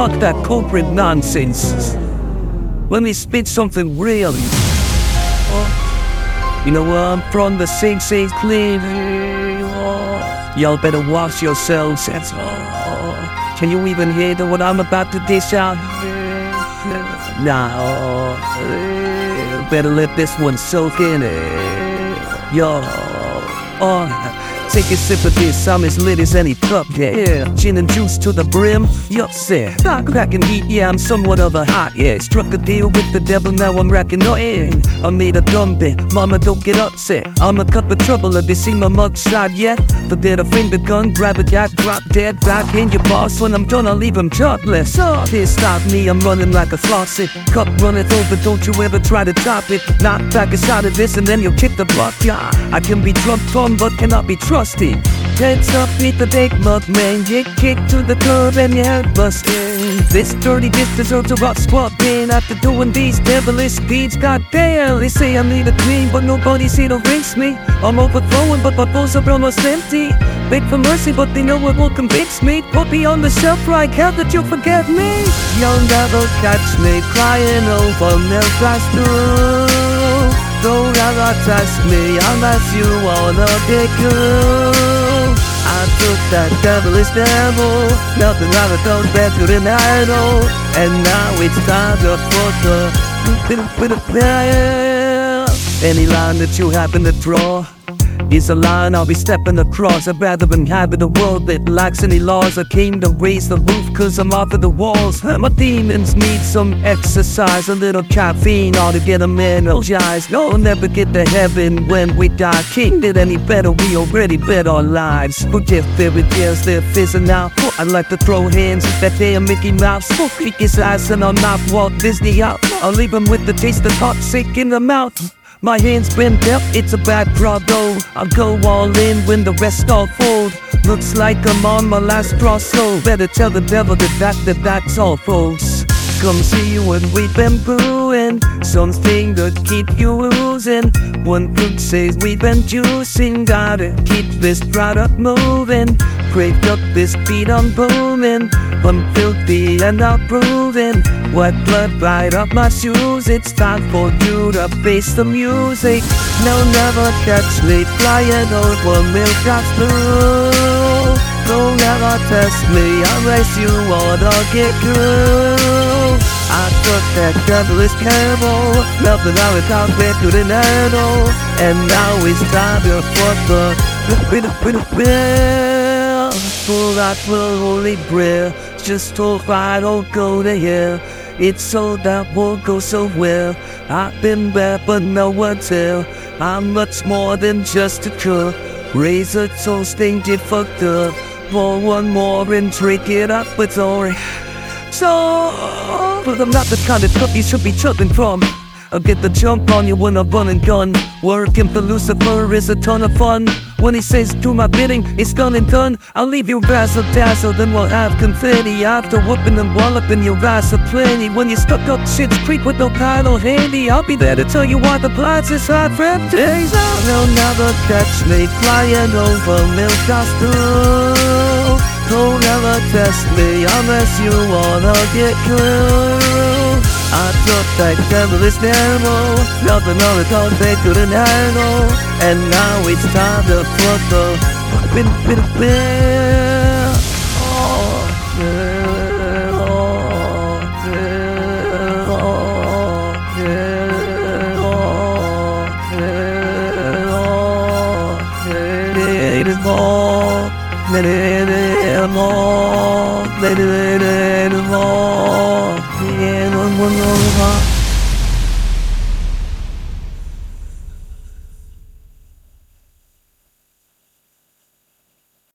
Cut that corporate nonsense. Let me spit something real. Oh. You know where I'm from, the St. St. Clean. Y'all better wash yourselves. Can you even hear the, what I'm about to dish out? Nah, better let this one soak in. Yo, oh. Take a sip of this, I'm as lit as any cup, yeah. yeah. Gin and juice to the brim, yup, sir. Stock cracking heat, yeah, I'm somewhat of a hot, yeah. Struck a deal with the devil, now I'm racking oil. I made a dumb bit, mama don't get upset. I'm a cup of trouble, have you seen my mugshot yet? The dead a finger gun, grab a gat, drop dead, back in your boss. When I'm done, I'll leave him jobless. Oh, this stop me, I'm running like a faucet. Cup runneth over, don't you ever try to top it. Knock back a shot of this and then you'll kick the buck, yeah. I can be drunk fun, but cannot be trusted rusty. Heads up with the big mug man, get kick to the curb and your head busted. This dirty dish deserves a rough squad after doing these devilish deeds. God damn, they say I need a clean, but nobody's here to rinse me. I'm overflowing, but my bowls are almost empty. Beg for mercy, but they know it won't convince me. Put me on the shelf right, how that you'll forget me? You'll never catch me crying over milk glass through. Don't ever test me unless you wanna get good. I took that devilish devil, nothing of those back to the idol, and now it's time to put the Any line that you happen to draw is a line I'll be stepping across. I'd rather inhabit a world that lacks any laws. I came to raise the roof cause I'm off of the walls. My demons need some exercise, a little caffeine ought to get them energized. No, never get to heaven when we die. King did any better, we already bet our lives. Forget fairy tales, they're fizzing out. Oh, I'd like to throw hands at that damn Mickey Mouse. Oh, Kick his eyes and I'll knock Walt Disney out. I'll leave him with the taste of sick in the mouth. My hands been dealt, it's a bad though. I'll go all in when the rest all fold. Looks like I'm on my last so better tell the devil that that, that that's all, folks. Come see what we've been brewing, something to keep you losing. One could say we've been juicing, gotta keep this product moving. Break up this beat I'm booming. I'm filthy and I'm proving. Wet blood right up my shoes. It's time for you to face the music. No, never catch me flying over milk drops through. Don't never test me unless you wanna get through. I took that devilish cable, nothing I was out there couldn't handle, and now it's time to fuck the for that will holy prayer. Just hope I don't go to hell. It's so that won't go so well. I've been bad, but no one tell. I'm much more than just a cook. Razor toast ain't get fucked up. Pour one more and drink it up, it's alright. So, but I'm not the kind of cook you should be chucking from. I'll get the jump on you when I run and gun. Working for Lucifer is a ton of fun. When he says do my bidding, it's done and done. I'll leave you razzle dazzle, then we'll have confetti. After whooping and walloping your ass of plenty. When you stuck up shit's creek with no paddle handy, I'll be there to tell you why the plot's is hot for days. They'll never catch me flying over milk through. Don't ever test me unless you wanna get cool. I took that devilish demo, nothing on the tongue they couldn't handle, and now it's time to put the bit bit of bit. Oh, yeah, oh, yeah, oh, yeah, oh, yeah, oh, yeah. It is more, it is more, it is more. 夜，暖温州的话